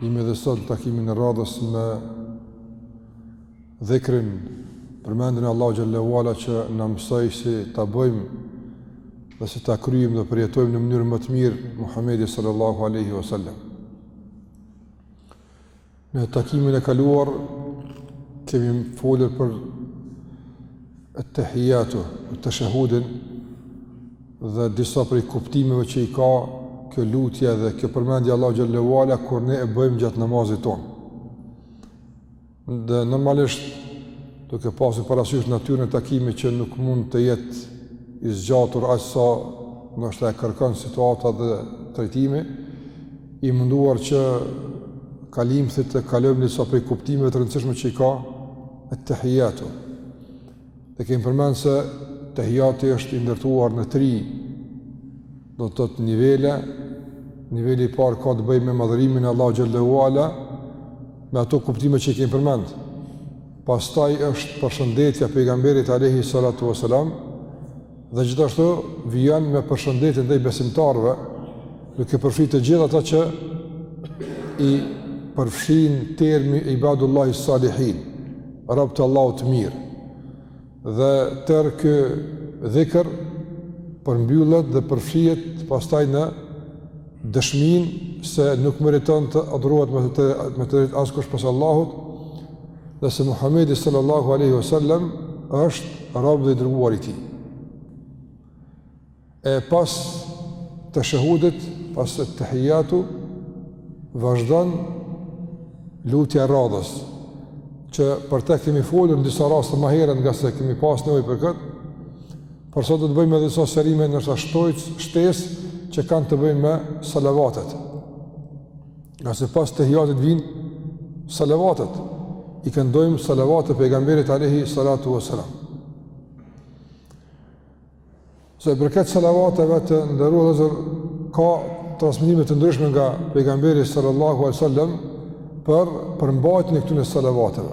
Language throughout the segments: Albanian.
Jemi edhe sot në takimin e radhës me dhikrin përmendjen e Allahut xhelle ue ala që na mësoi si ta bëjmë dhe si ta kryejmë dhe përjetojmë në mënyrë më të mirë Muhamedi sallallahu alaihi wasallam. Në takimin e kaluar kemi folur për Ettehiyyatu, Teshehudin dhe disa prej kuptimeve që i ka kjo lutje dhe kjo përmendje e Allahut xhelle ue ala kur ne e bëjmë gjatë namazit tonë. Dhe normalisht duke pasur parasysh natyrën e takimit që nuk mund të jetë i zgjatur aq sa ndoshta e kërkon situata dhe trajtimi i munduar që kalimthi t'i kalojmë disa prej kuptimeve të rëndësishme që i ka Ettehijatu. Dhe kemi përmend se tehijatu është i ndërtuar në tri, do të thotë nivele, niveli i parë ka të bëjë me madhërimin e Allahut xhelle ue ala, me ato kuptime që i kemi përmend. Pastaj është përshëndetja e pejgamberit alejhi salatu ve selam, Dhe gjithashtu vijon me përshëndetjen ndaj besimtarëve, duke përfshirë të gjithë ata që i përfshin termi ibadullahi salihin, rob të Allahut të mirë. Dhe tërë ky dhikr përmbyllet dhe përfshihet pastaj në dëshminë se nuk meriton të adhurohet me të me të drejtë askush pos Allahut, dhe se Muhamedi sallallahu alaihi wasallam është rob dhe i dërguar i tij. E pas teshehudit, pas ettehijatu, vazhdon lutja e radhës, që për te kemi folur në disa raste më herët ngase kemi pas nevojë për këtë, por sot do të bëjmë edhe disa sqarime nështë ashtojtë shtesë që kanë të bëjnë me salavatet. Ngase pas tehijatit vijnë salavatet, i këndojmë salavatet pejgamberit alejhi salatu ve selam. Sa i përket salavateve të nderuar vëllezër, ka transmetime të ndryshme nga pejgamberi sallallahu alaihi wasallam për përmbajtjen e këtyre salavateve.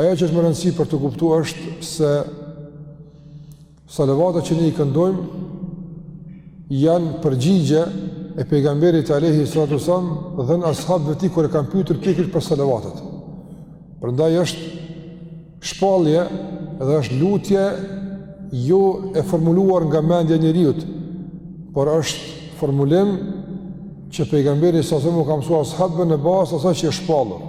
Ajo që është me rëndësi për t'u kuptuar është se Salavatet që ne i këndojmë janë përgjigje e pejgamberit alayhi salatu sallam dhënë ashabëve të tij kur e kanë pyetur pikërisht për salavatet. Prandaj është shpallje dhe është lutje jo e formuluar nga mendja e njeriut, por është formulim që pejgamberi sallallahu alajhi wasallam ua ka mësuar ashabëve në bazë të asaj që është shpallur.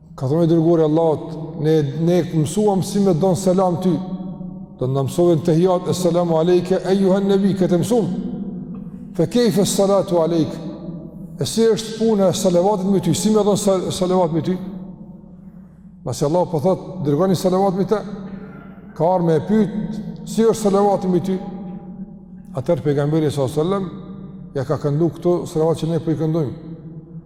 Ka thonë i dërguari i Allahut, ne ne mësuam si me dhon selam ty. Domethonë tehijat es-selamu alejke ejjuhen nebi këtë e msum. Fa kayfa salatu alejk? E si është puna e salavatit me ty? Si me dhon salavat mbi ty? Masi Allah po thot, dërgoni salavat mbi të. Ka ardhur me pyet, si është salavati mbi ty? Atër pejgamberi sallallahu alajhi wasallam ia ka këndu këtë salavat që ne po e këndojmë.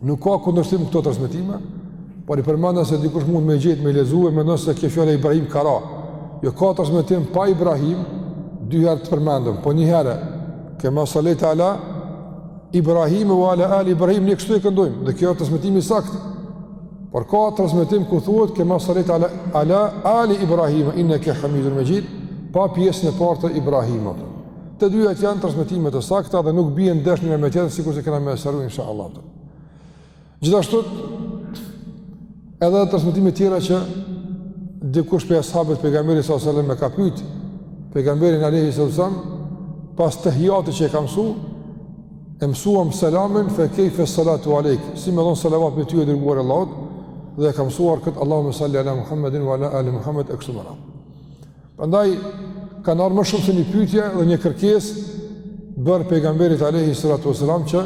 Nuk ka kundërshtim këto transmetime, por i përmenda, se dikush mund me i gjet me i lexu e mendon se kjo fjallë e Ibrahim Kara. Jo ka transmetim pa Ibrahim, dy herë të përmendëm, po një herë, kema salejte ala Ibrahime ue ala ali Ibrahim, ne kështu e këndojmë, dhe kjo është transmetim i saktë. Por ka transmetim ku thuhet, kema salejte ala, ala ali Ibrahime, inneke hamidun mexhid, pa pjesën e parë të Ibrahimit. Të dyjat janë transmetime të sakta dhe nuk bien ndesh njëra me tjetrën sikurse kena me sqaru inshallah. Gjithashtu edhe transmetime të tjera që dikush prej ashabëve të pejgamberit sallallahu alajhi wasallam e ka pyet pejgamberin alajhi wasallam pas tehijatit që e ka mësu e mësuam selamin fe kejfe salatu alejk si me dhon salavat mbi ty o i dërguar i Allahut dhe e ka mësuar këtë Allahumma salli ala Muhammedin wa ala ali Muhammed e kështu me radhë Prandaj kanë ardhur më shumë se një pyetje dhe një kërkesë bërë pejgamberit alayhi salatu wasalam që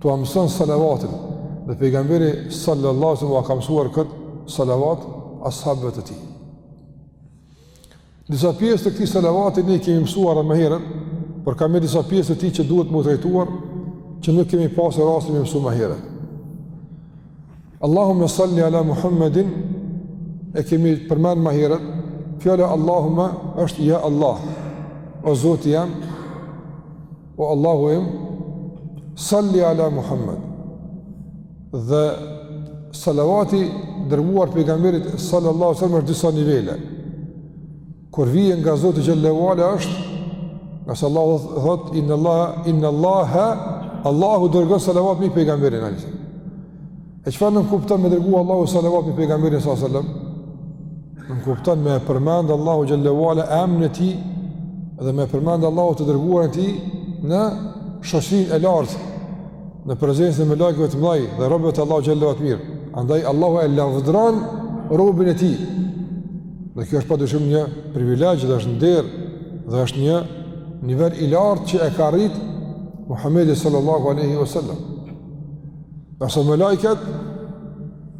t'ua mëson salavatin dhe pejgamberi sallallahu alaihi wasallam ua ka mësuar kët salavat ashabëve të tij. Disa pjesë të këtij salavati ne i kemi mësuar më herët, por ka edhe disa pjesë të tij që duhet me i trajtuar që nuk kemi pasur rastin me i mësu më herët. Allahumme salli ala Muhammedin e kemi përmend më herët, fjala Allahumme është ja Allah. O Zoti jem, o Allahu im, salli ala Muhammed. Dhe salavati i dërguar pejgamberit sallallahu alaihi wasallam është disa nivele. Kur vjen nga Zoti xhelle ue ala është, ngase Allahu thot inna Allah inna Allah Allahu dërgon salavat mbi pejgamberin e tij. E çfarë nënkupton me dërguar Allahu salavat mbi pejgamberin sallallahu alajhi wasallam? Nënkupton me përmend Allahu xhelle ue ala emrin e tij dhe me përmend Allahu të dërguarin e tij në shoqërinë e lartë në prezencën e melaikeve të mëdhej dhe robëve të Allahut xhelle ue ala të mirë. Andaj Allahu e lavdron robin e tij Dhe kjo është pa dyshim një privilegj dhe është nder dhe është një nivel i lartë që e ka rrit Muhammedi sallallahu aleyhi wa sallam. Kurse melaiket,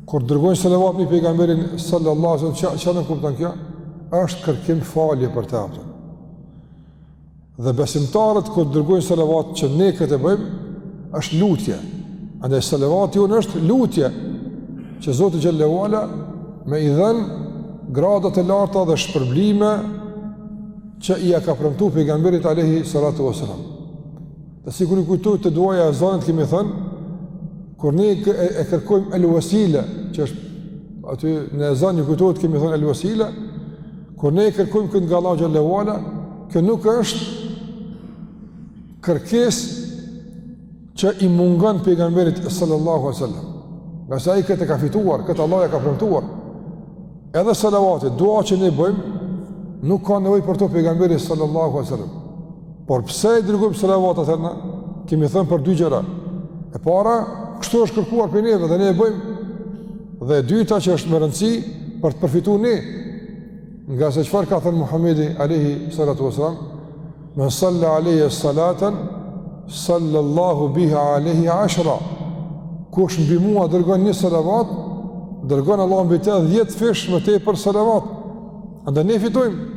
kur dërgojnë salavat mbi pejgamberin sallallahu aleyhi wa sallam, çka, çka nënkupton kjo? është kërkim falje për të a po. Dhe besimtarët kur dërgojnë salavat që ne këtë bëjmë, është lutje. Andaj salavati jonë është lutje që Zoti xhelle ue ala me i dhënë gradat e larta dhe shpërblime që ia ka premtu pejgamberit Alejhi Salatu Veselam. Dhe sikur ju kujtohet duaja e ezanit kemi thënë, kur ne e kërkojmë el-wasile, që është aty në ezan ju kujtohet kemi thënë el-wasile, Kur ne kërkojmë këtë nga Allahu xhelle ue ala, kjo nuk është kërkesë që i mungon pejgamberit sallallahu alaihi wasallam. Ngase ai këtë e ka fituar, këtë Allahu e ka premtuar. Edhe salavati, dua që ne bëjmë, nuk ka nevojë për to pejgamberi sallallahu alaihi wasallam. Por pse i dërgojmë salavat atëherë kemi thënë për dy gjëra. E para, kështu është kërkuar prej neve dhe ne e bëjmë. Dhe e dyta që është me rëndësi për të përfitu ne. Ngase çfarë ka thënë Muhamedi alayhi salatu wasalam, "Men salla alayya salatan sallallahu alayhi biha ashra." Kush mbi mua dërgon një salavat, dërgon Allahu mbi të 10 fish më tepër salavat. Andaj ne fitojmë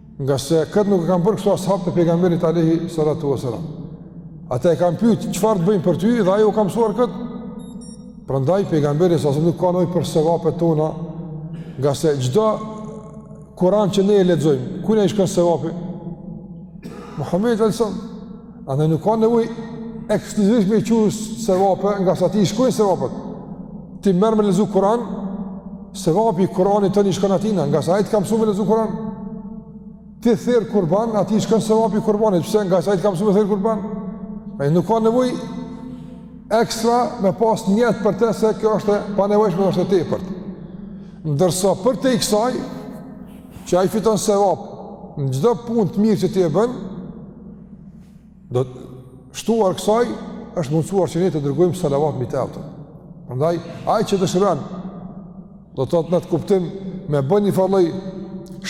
Ngase këtë nuk e kanë bërë kështu ashabët e pejgamberit alayhi salatu wasalam. Ata e kanë pyet çfarë të bëjmë për ty dhe ai u ka mësuar këtë. Prandaj pejgamberi nuk ka nevojë për sevapet tona, ngase çdo Kur'an që ne e lexojmë, kujna i shkon sevapi? Muhamedit sallallahu Andaj nuk ka nevojë ekskluzivisht me i çu sevape, ngase atij i shkojnë sevapet. Ti merr me lexu Kur'an, sevapi i Kur'anit tënd i shkon atijna, ngase ai të ka msu me lexu Kur'an. Ti ther kurban, atij i shkon sevapi i kurbanit, pse ngase ai të ka msu me ther kurban. Andaj nuk ka nevojë ekstra me pas nijet për te se kjo është e panevojshme dhe është e tepërt. Ndërsa përtej kësaj, që ai fiton sevap në çdo punë të mirë që ti e bën, duke i shtuar kësaj është mundësuar që ne të dërgojmë salavat mbi të, do thotë. Prandaj ai që dëshiron do të thotë në atë kuptim me bën një farlloj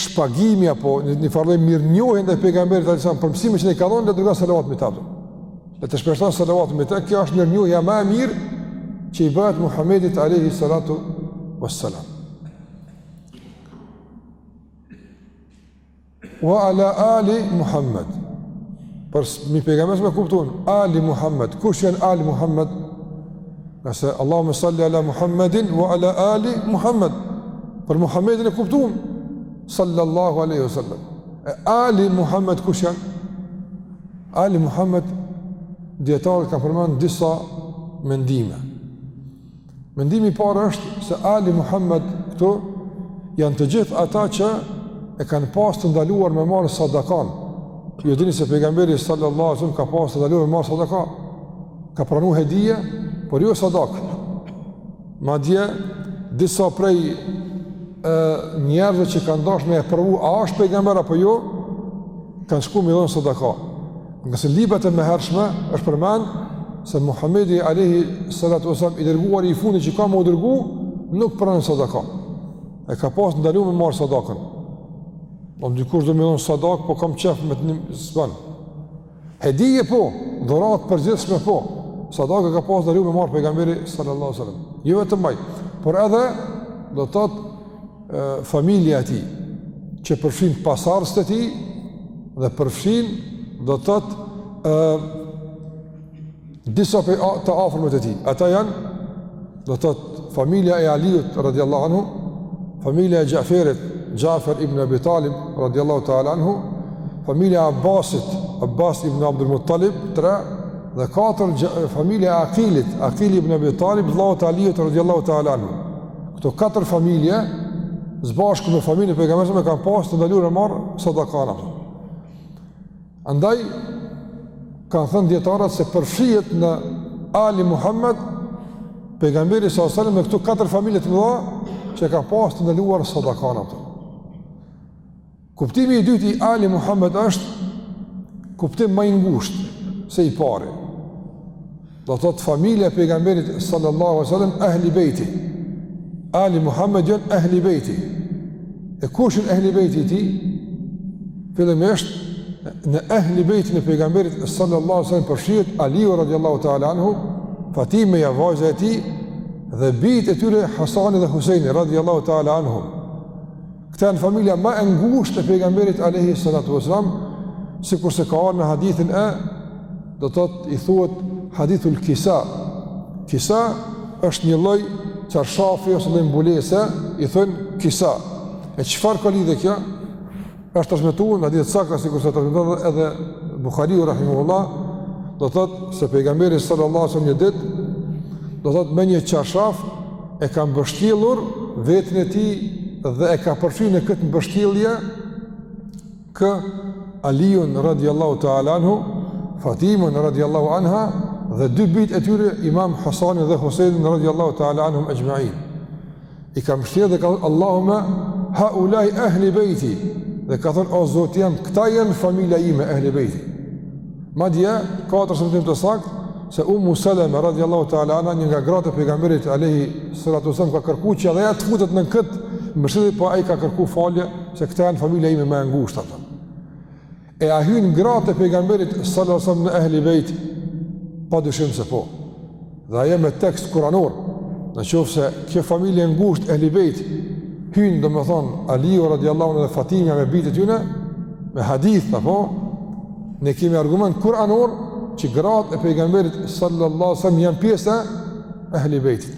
shpagimi apo një, një farlloj mirënjohje ndaj pejgamberit alejhi selam për mësime që na i ka lon le të dërgon salavat mbi të, do thotë. Le të shpeshton salavat mbi të, kjo është mirënjohja ma e mirë që i bëhet Muhammedit Alejhi Salatu Vesalam. Wa ala ali Muhammed Për mbi pejgamberin e kuptum Ali Muhammed Kush janë Ali Muhammed Nëse Allahume salli ala Muhammedin Wa ala ali Muhammed Për Muhammedin e kuptum Sallallahu aleyhi sallam E Ali Muhammed kush janë Ali Muhammed Dijetarët kanë përmend disa mendime Mendimi i parë është se Ali Muhammed këtu janë të gjithë ata që e kanë pas të ndaluar me marë sadakan. Ju e dini se pejgamberi sallallahu alaihi wasallam ka pas të ndaluar me marë sadakan. Ka pranu hedije, por jo sadak. Madje, disa prej njerëzve që kanë dash me e provu, a është pejgamber apo jo, Kanë shku me i dhonë sadaka. Ngase n'librat e mëhershme është përmend se Muhammedi alayhi salatu wasalam i dërguar i fundit që ka me u dërgu nuk pranon sadaka. E ka pas ndalu me marë sadakën. A mun dikush do me i dhonë sadakë, po kam qef me të një zbanë. Hedije po, dhuratë përgjithshme po, sadakë e ka pas ndalu me marë pejgamberi sallallahu sallam. Jo vetëm ai, por edhe do të thotë familja e tij, që përfshin pasardhësit e tij dhe përfshin do të thotë ë disa prej të afërmve të tij. Ata janë do të thotë familja e Aliut radhiyallahu anhu, familja e Jaferit, Jafer ibn Abi Talib radhiyallahu ta'ala anhu, familja e Abbasit, Abbas ibn Abdul Muttalib, tre dhe katër familja e Aqilit, Aqil ibn Abi Talib, vëllau i Aliut radhiyallahu ta'ala anhu. Këto katër familje, zbashku me familjen e pejgamberit e kanë pas të ndaluar me marë sadakan apo jo. Andaj, kanë thënë dijetarët se përfshihet në Ali Muhammed, pejgamberi sallallahu sallam dhe këto katër familje të mëdha, që e kanë pas të ndaluar sadakan apo jo. Kuptimi i dytë i Ali Muhammed është kuptim ma i ngushtë se i pari. Do thotë familja e pejgamberit sallallahu alaihi wasallam ehli beiti. Ali Muhammed janë ehli beiti. E kush janë ehli beiti i tij? Fillimisht në ehli beitin e pejgamberit sallallahu alaihi wasallam përfshihet Aliu radhiyallahu ta'ala anhu, Fatimeja vajza e tij dhe bijtë e tyre Hasani dhe Husaini radhiyallahu ta'ala anhum. Këta janë familja ma e ngushtë e pejgamberit alayhi salatu wasalam, sikurse ka ardh në hadithin e do thotë i thuhet hadithul kisa. Kisa është një lloj çarshafi ose lloj mbulese, i thon kisa. E çfarë ka lidhje kjo? Është transmetu në hadithe t'sakta sikurse transmeton edhe Buhariu rahimahullah, do thotë se pejgamberi sallallahu alaihi wasallam një ditë do thotë me një çarshaf e ka mbështjellur veten e tij dhe e ka përfshi në këtë mbështjellje kë Aliun radiallahu ta'ala anhu, Fatimën radiallahu anha dhe dy bijtë e tyre imam Hasanin dhe Huseinin radiallahu ta'ala anhum exhmain. I ka mbështjellë dhe ka thënë Allahume haulai ehli bejti dhe ka thënë o zoti jem këta janë familja ime ehli bejti. Madje ka transmetim të saktë se Ummu Salama radhiyallahu ta'ala anha një nga gratë e pejgamberit alayhi salatu wasallam ka kërku që edhe ajo të futet në kët mbështetje, po ai ka kërku falje se këta janë familja ime më e ngushtë ata. E a hyjnë gratë e pejgamberit sallallahu alaihi wasallam në ehli bejt? Pa dyshim se po. Dhe ajo me tekst kuranor, në qoftë se kjo familje e ngusht ehli bejt, hyjnë domethënë, Aliu radiallahu anhu dhe Fatimja me bijtë e tyne, me hadith, apo, ne kemi argument kuranor, që gratë e pejgamberit sallallahu sallam janë pjesë e ehli bejtit.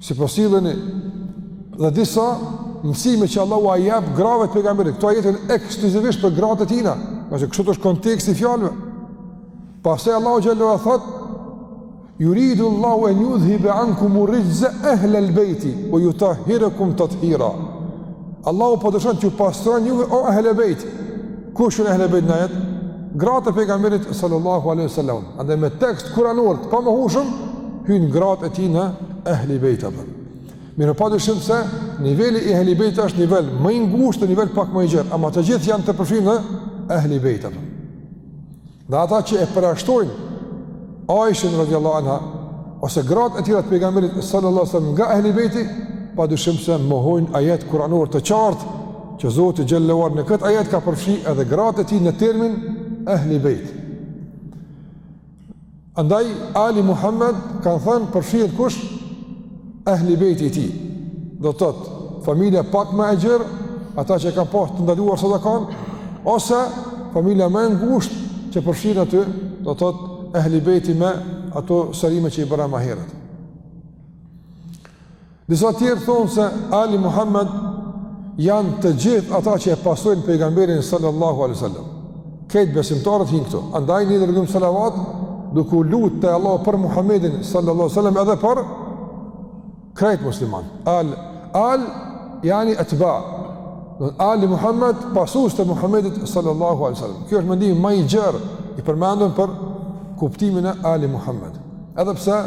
Si po silleni? Dhe disa mësime që Allahu ua jep grave të pejgamberit, këto ajete janë ekskluzivisht për gratë e tina, pasi kështu është konteksti i fjalëve. Pastaj Allahu xhelle ue ala thotë: "Yuridu Allahu an yudhhiba ankum ar-rijza ahla al-bayt wa yutahhirakum tatheera." Allahu po dëshon të ju pastron juve o ahla al-bayt. Kush janë Ehle Bejt në ajet? Gratë e pejgamberit sallallahu alaihi wasallam. Andaj me tekst kuranor të pamohueshëm hyjnë gratë e tij në Ehle Bejt apo. Mirëpo pa dyshim se niveli i Ehle Bejt është nivel më i ngushtë dhe nivel pak më i gjerë, ama të gjithë janë të përfshirë në Ehle Bejt apo. Dhe ata që e përjashtojnë Aishën radiallahu anha ose gratë e tjera të pejgamberit sallallahu alaihi wasallam nga ehli bejti, pa dyshim se mohojnë ajet kuranor të qartë që Zoti xhelle ue ala në këtë ajet ka përfshi edhe gratë e tij në termin ehli bejt. Andaj Ali Muhammed kanë thënë përfshihet kush Ehli bejti i tij, do të thotë familja pak më e gjerë, ata që e kanë pas të ndaluar sadakan, ose familja më e ngushtë që përfshin aty, do të thotë ehli bejti me ato sqarime që i bëra ma herët. Disa tjerë thonë se Ali Muhammed janë të gjithë ata që e pasojnë pejgamberin sallallahu alaihi wasallam. Krejt besimtarët hinë këtu. Andaj ne dërgojmë salavat, duke u lutë te Allahu për Muhammedin sallallahu sallam edhe për krejt musliman. Al, al, jani etba. Ali Muhammed pasuesit e Muhammedit sallallahu sallam. Ky është mendimi ma i gjerë i përmendun për kuptimin e Ali Muhammed. Edhe pse,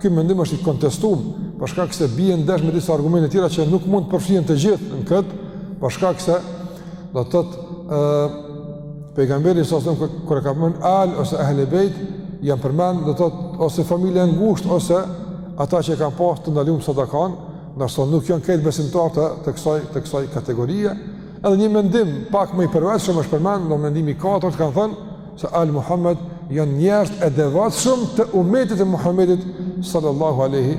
ky mendim është i kontestum, për shkak se bie ndesh me disa argumente tjera që nuk mund të përfshihen të gjithë në këtë, për shkak se do të thotë ë pejgamberi sallallahu sallam kur e ka përmend al ose ehli bejt janë përmend do të thotë ose familja e ngushtë ose ata që e kanë pas të ndalum sadakan, ndërsa nuk janë krejt besimtarët të të kësaj të kësaj kategorie. Edhe një mendim pak më i përveçëm është përmend, mendimi i katërt kanë thënë se al Muhammed janë njerëzit e devotshëm të umetit të Muhammedit sallallahu alaihi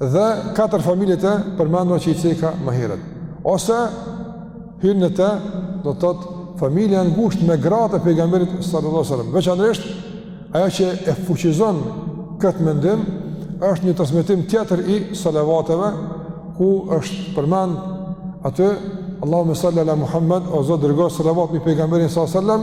dhe katër familjet e përmendura që i ceka më herët. Ose hynë në të, do të thotë familja e ngushtë me gratë e pejgamberit sallallahu alajhi wasallam. Veçanërisht ajo që e fuqizon këtë mendim është një transmetim tjetër i salavateve ku është përmend aty Allahumma salli ala Muhammad o Zot dërgo salavat mbi pejgamberin sallallahu alajhi wasallam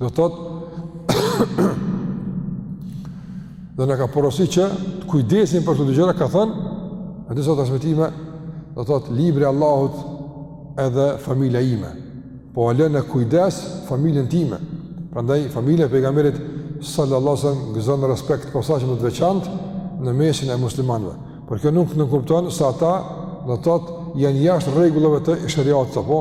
Do të thotë dhe na ka porosit që të kujdesemi për këto dy gjëra, ka thënë, në disa transmetime, do të thotë, libri i Allahut edhe familja ime, po jua lë në kujdes familjen time, prandaj familja e pejgamberit sallallasem gëzon respekt të posaçëm të veçant në mesin e muslimanve. Por kjo nuk nënkupton se ata do të thotë janë jashtë rregullave të sheriatit apo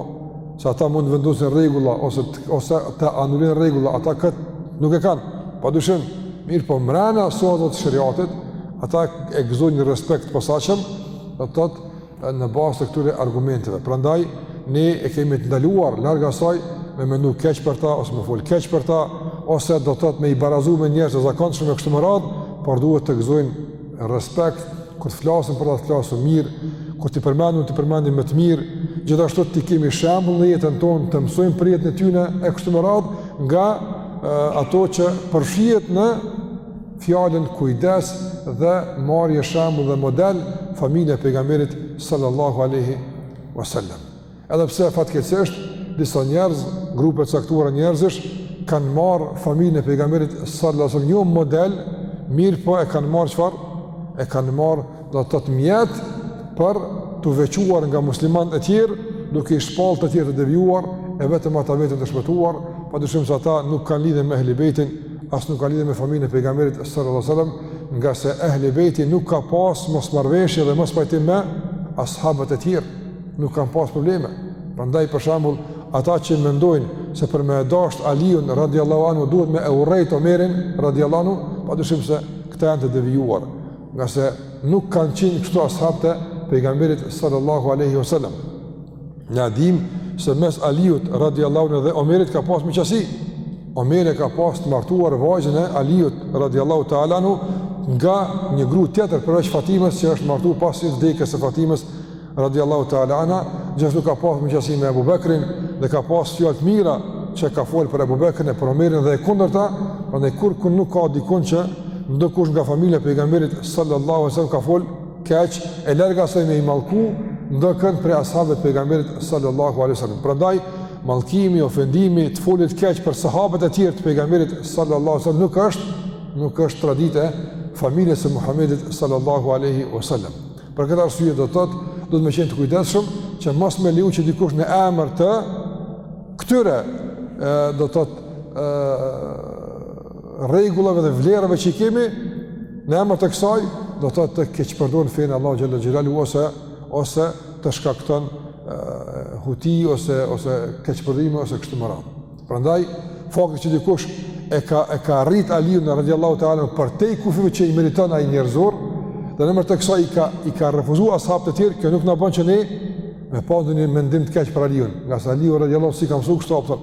se ata mund të vendosin rregulla ose ose të anulojnë rregulla, ata kët nuk e kanë. Padyshim, mirëpo mbrenda suazave të sheriatit, ata e gëzojnë një respekt të posaçëm, do të thotë në bazë të këtyre argumenteve. Prandaj ne e kemi të ndaluar larg asaj me mendu keq për ta ose me fol keq për ta ose do të thotë me i barazu me njerëz të zakonshëm e kështu me radhë, por duhet të gëzojnë respekt, kur të flasim për ta të flasim mirë, kur t'i përmendim t'i përmendim me të mirë, gjithashtu t'i kemi shembull në jetën tonë të mësojmë për jetën e tyne e kështu me radhë nga e, ato që përfshihet në fjalën kujdes dhe marrje shembull dhe model familjen e pejgamberit sallallahu alaihi wasallam. Edhe pse fatkeqësisht disa njerëz, grupe të caktuara njerëzish kanë marrë familjen e pejgamberit sallallahu alajhi wasallam jo model, mirëpo e kanë marrë çfarë? E kanë marrë do të thotë mjet për t'u veçuar nga muslimanët e tjerë, duke i shpallë të tjerët të devijuar e vetëm ata veten të shpëtuar, padyshim se ata nuk kanë lidhje me ehli bejtin, as nuk kanë lidhje me familjen e pejgamberit sallallahu alajhi wasallam, ngase ehli bejti nuk ka pas mosmarrëveshje dhe mospajtim me ashabët e tjerë. nuk kanë pas probleme. Prandaj për shembull, ata që mendojnë se për me e dashtë Aliun radhiyallahu anhu duhet me e urrejt Omerin radhiyallahu anhu, padyshim se këta janë të devijuar, ngase nuk kanë qenë kështu ashabët e pejgamberit sallallahu alaihi wasallam. Na e dim se mes Aliut radhiyallahu anhu dhe Omerit ka pas miqësi. Omeri e ka pas të martuar vajzën e Aliut radhiyallahu ta'ala anhu nga një grua tjetër përveç Fatimës që është martu pas vdekjes së Fatimës radiallahu ta'ala anha, gjithashtu ka pas miqësi me Ebu Bekrin, dhe ka pas fjalë të mira që ka folë për Ebu Bekrin e për Omerin dhe e kundërta, prandaj kurrkund nuk ka dikun që ndokush nga familja e pejgamberit sallallahu sallam ka folë keq e larg asaj me i mallku ndokënd prej ashabëve të pejgamberit sallallahu sallam. Prandaj, mallkimi, ofendimi, të folit keq për sahabet e tjerë të pejgamberit sallallahu sallam nuk është, nuk është traditë e familjes së Muhammedit sallallahu sallam. Për këtë arsye do të thotë, duhet me qenë të kujdesshëm që mos me leju që dikush në emër të këtyre do të thotë rregullave dhe vlerave që i kemi në emër të kësaj, do të thotë të keqpërdor fenë e Allahut xhalla xhelalu ose ose të shkakton huti ose ose keqpërdorime ose kështu me radhë. Prandaj, fakti që dikush e ka e ka rrit Aliun radhiyallahu ta'ala përtej kufijve që i meriton ai njerëzor, dhe në emër të kësaj i ka i ka refuzu ashabët e tjerë, kjo nuk na bën që ne me pas ndonjë mendim të keq për Aliun, ngase Aliu radhiyallahu s'i ka mësu kështu apo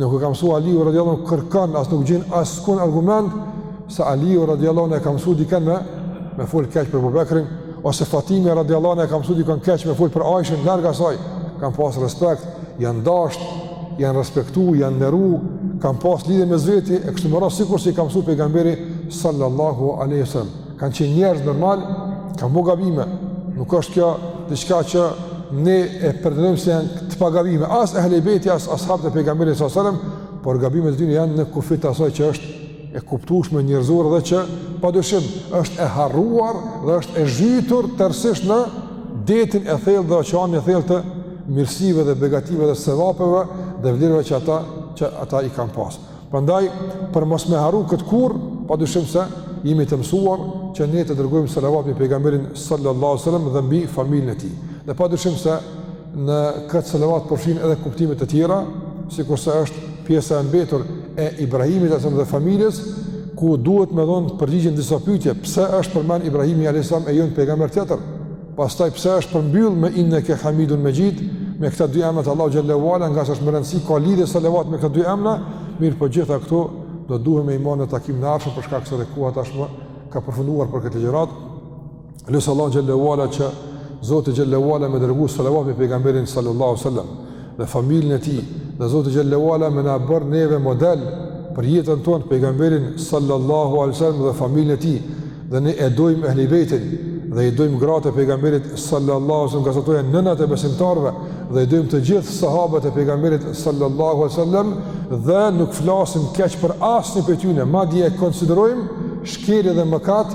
nuk e ka mësu Aliu radhiyallahu kërkan, as nuk gjen askund argument se Aliu radhiyallahu e ka mësu dikën me me fol keq për Ebu Bekrin ose Fatime radhiyallahu e ka mësu dikën keq me fol për Aishën larg asaj, kanë pas respekt, janë dashtë janë respektu, janë nderu, kanë pas lidhje mes veti, e kështu me radhë sikurse i ka mësu pejgamberi sallallahu aleyhi sallam. Kanë qenë njerëz normal, kanë bo gabime, nuk është kjo diçka që ne e pretendojmë se janë të pa gabime, as ehli bejti, as ashabët e pejgamberit sallallahu aleyhi sallam, por gabimet e tyne janë në kufijtë e asaj që është e kuptueshme njerëzore dhe që padyshim është e harruar dhe është e zhytur tërësisht në detin e thellë dhe oqeanin e thellë të mirësive dhe begative dhe sevapeve dhe vlerave që ata që ata i kanë pas. Prandaj për mos me harru këtë kurrë, padyshim se jemi të mësuar që ne të dërgojmë salavat mbi pejgamberin sallallahu alajhi wasallam dhe mbi familjen e tij. Dhe padyshim se Në këtë salavat përfshin edhe kuptime të tjera, sikurse është pjesa e mbetur e Ibrahimit alayhis salam dhe familjes, ku duhet me dhon përgjigje në disa pyetje, pse është përmend Ibrahimi alayhis salam e jo një pejgamber tjetër? Pastaj pse është përmbyll me inne ke Hamidun Mexhid me këta dy emna të Allahut xhelle ve ala, ngase është me rëndësi ka lidhje salavati me këta dy emna, mirëpo gjitha këto do duhet me i marrë në takimin e ardhshëm për shkak se dhe koha tashmë ka përfunduar për këtë ligjëratë. Lus Allahun xhelle ve ala që Zoti xhelle ve ala me dërgu salavat mbi pejgamberin sallallahu sallam dhe familjen e tij dhe Zoti xhelle ve ala me na bërë neve model për jetën tonë pejgamberin sallallahu sallam dhe familjen e tij dhe ne e dojmë ehli bejtin dhe i dojmë gratë e pejgamberit sallallahu alaihi wasallam, ngase ato janë nënat e besimtarëve dhe i dojmë të gjithë sahabët e pejgamberit sallallahu alaihi wasallam dhe nuk flasim keq për asni prej tyne, madje e konsiderojmë shkelje dhe mëkat